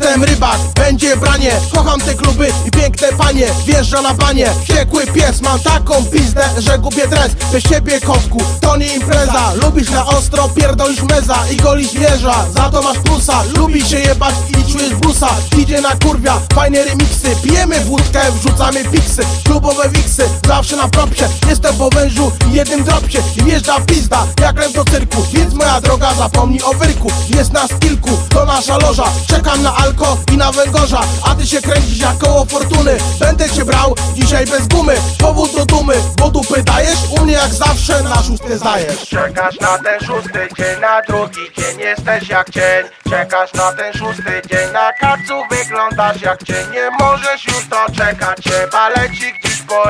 Jestem rybak, będzie branie. Kocham te kluby i piękne panie. Wjeżdża na banie, wściekły pies Mam taką pizdę, że gubię dres. Bez ciebie kotku, to nie impreza. Lubisz na ostro, pierdolisz meza I golisz wieża, za to masz plusa Lubisz się jebać i czujesz blusa. Idzie na kurwia, fajne remiksy Pijemy wódkę, wrzucamy piksy. Klubowe zawsze na propsie Jestem po wężu i jednym dropsie. I wjeżdża pizda, jak lew do cyrku. Więc moja droga, zapomnij o wyrku. Jest nas kilku, to nasza loża. Czekam na alko i na węgorza. A ty się kręcisz jak koło fortuny. Będę cię brał dzisiaj bez gumy. Powód do dumy, bo dupy dajesz U mnie jak zawsze na szósty zdajesz. Czekasz na ten szósty dzień, na drugi dzień jesteś jak cień. Czekasz na ten szósty dzień, na kacu wyglądasz jak cień. Nie możesz już doczekać się, baleci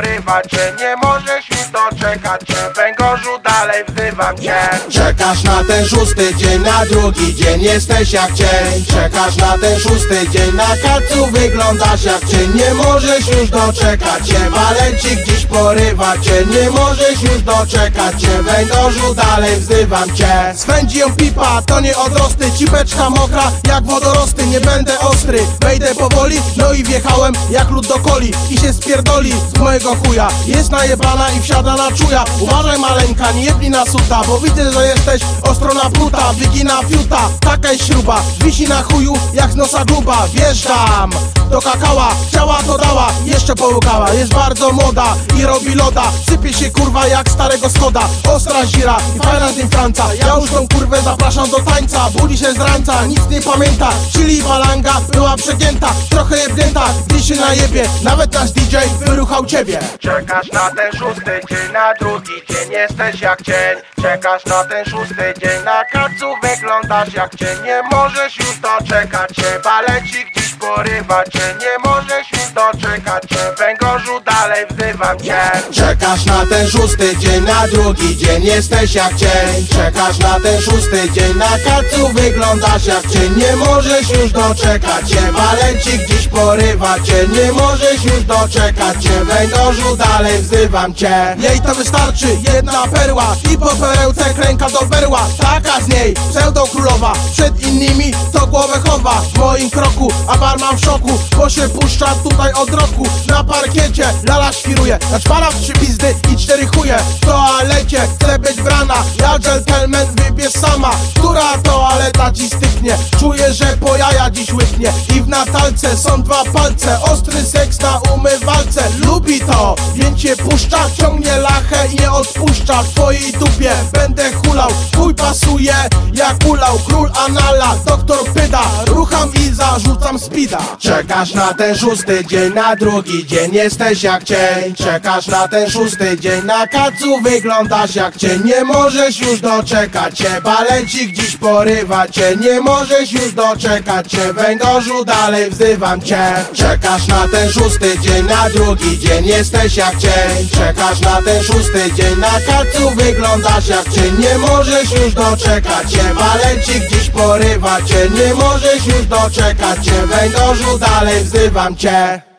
gdzieś porywa cię Nie możesz już doczekać się, węgorzu dalej wzywam cię Czekasz na ten szósty dzień, na drugi dzień jesteś jak cień. Czekasz na ten szósty dzień, na kacu wyglądasz jak cień. Nie możesz już doczekać się, walecik dziś porywa cię. Nie możesz już doczekać się, węgorzu dalej wzywam cię. Swędzi ją pipa, to nie odrosty Cipeczka mokra. Jak wodorosty, nie będę ostry. Wejdę powoli, no i wjechałem jak lód do coli. I się spierdoli z mojego chuja. Jest najebana i wsiada na czuja. Uważaj maleńka, nie jebnij na suta Bo widzę, że jesteś ostro napruta Wygina fiuta, taka jest śruba. Wisi na chuju jak z nosa gruba Wjeżdżam do kakała Chciała to dała, jeszcze połykała Jest bardzo moda i robi loda. Sypie się kurwa jak starego skoda Ostra zira i fajna z nim franca Ja już tą kurwę zapraszam do tańca. Budzi się z nic nie pamięta. Czyli balanga była przegięta Trochę jebnięta, się najebie. Nawet nasz DJ wyruchał ciebie. Czekasz na ten szósty dzień, na drugi dzień jesteś jak cień. Czekasz na ten szósty dzień, na kacu wyglądasz jak cień. Nie możesz już doczekać się, baleci gdzieś porywa cię Nie możesz już doczekać się, węgorzu dalej cię Czekasz na ten szósty dzień, na drugi dzień jesteś jak cień. Czekasz na ten szósty dzień, na kacu wyglądasz jak cień. Nie możesz już doczekać się, walecik dziś porywa cię. Nie możesz już doczekać się, węgorzu dalej wzywam cię. Jej to wystarczy, jedna perła i po perełce kręka do berła. Taka z niej, pseudo królowa, przed innymi to głowę chowa. W moim kroku, a barman w szoku, bo się puszcza tutaj od roku. Na parkiecie lala świruje, naćpana w trzy pizdy i cztery chuje. W toalecie chcę być brana, ja gentleman wybierz sama. Która toaleta ci styknie, czuję, że po jaja dziś łyknie. I w natalce są dwa palce, ostry seks na umywalce. Lubi to, więc się puszcza, ciągnie lachę i nie odpuszcza. W twojej dupie będę hulał, chuj pasuje jak ulał Król anala, doktor pyda, rucham i zarzucam spida Czekasz na ten szósty dzień, na drugi dzień jesteś jak cień. Czekasz na ten szósty dzień, na kacu wyglądasz jak cień. Nie możesz już doczekać się, balecik dziś porywa cię. Nie możesz już doczekać się, węgorzu dalej wzywam cię. Czekasz na ten szósty dzień, na drugi dzień jesteś jak cień. Czekasz na ten szósty dzień, na kacu wyglądasz jak cień. Nie możesz już doczekać się, balecik dziś porywa cię Nie możesz już doczekać się, węgorzu dalej wzywam cię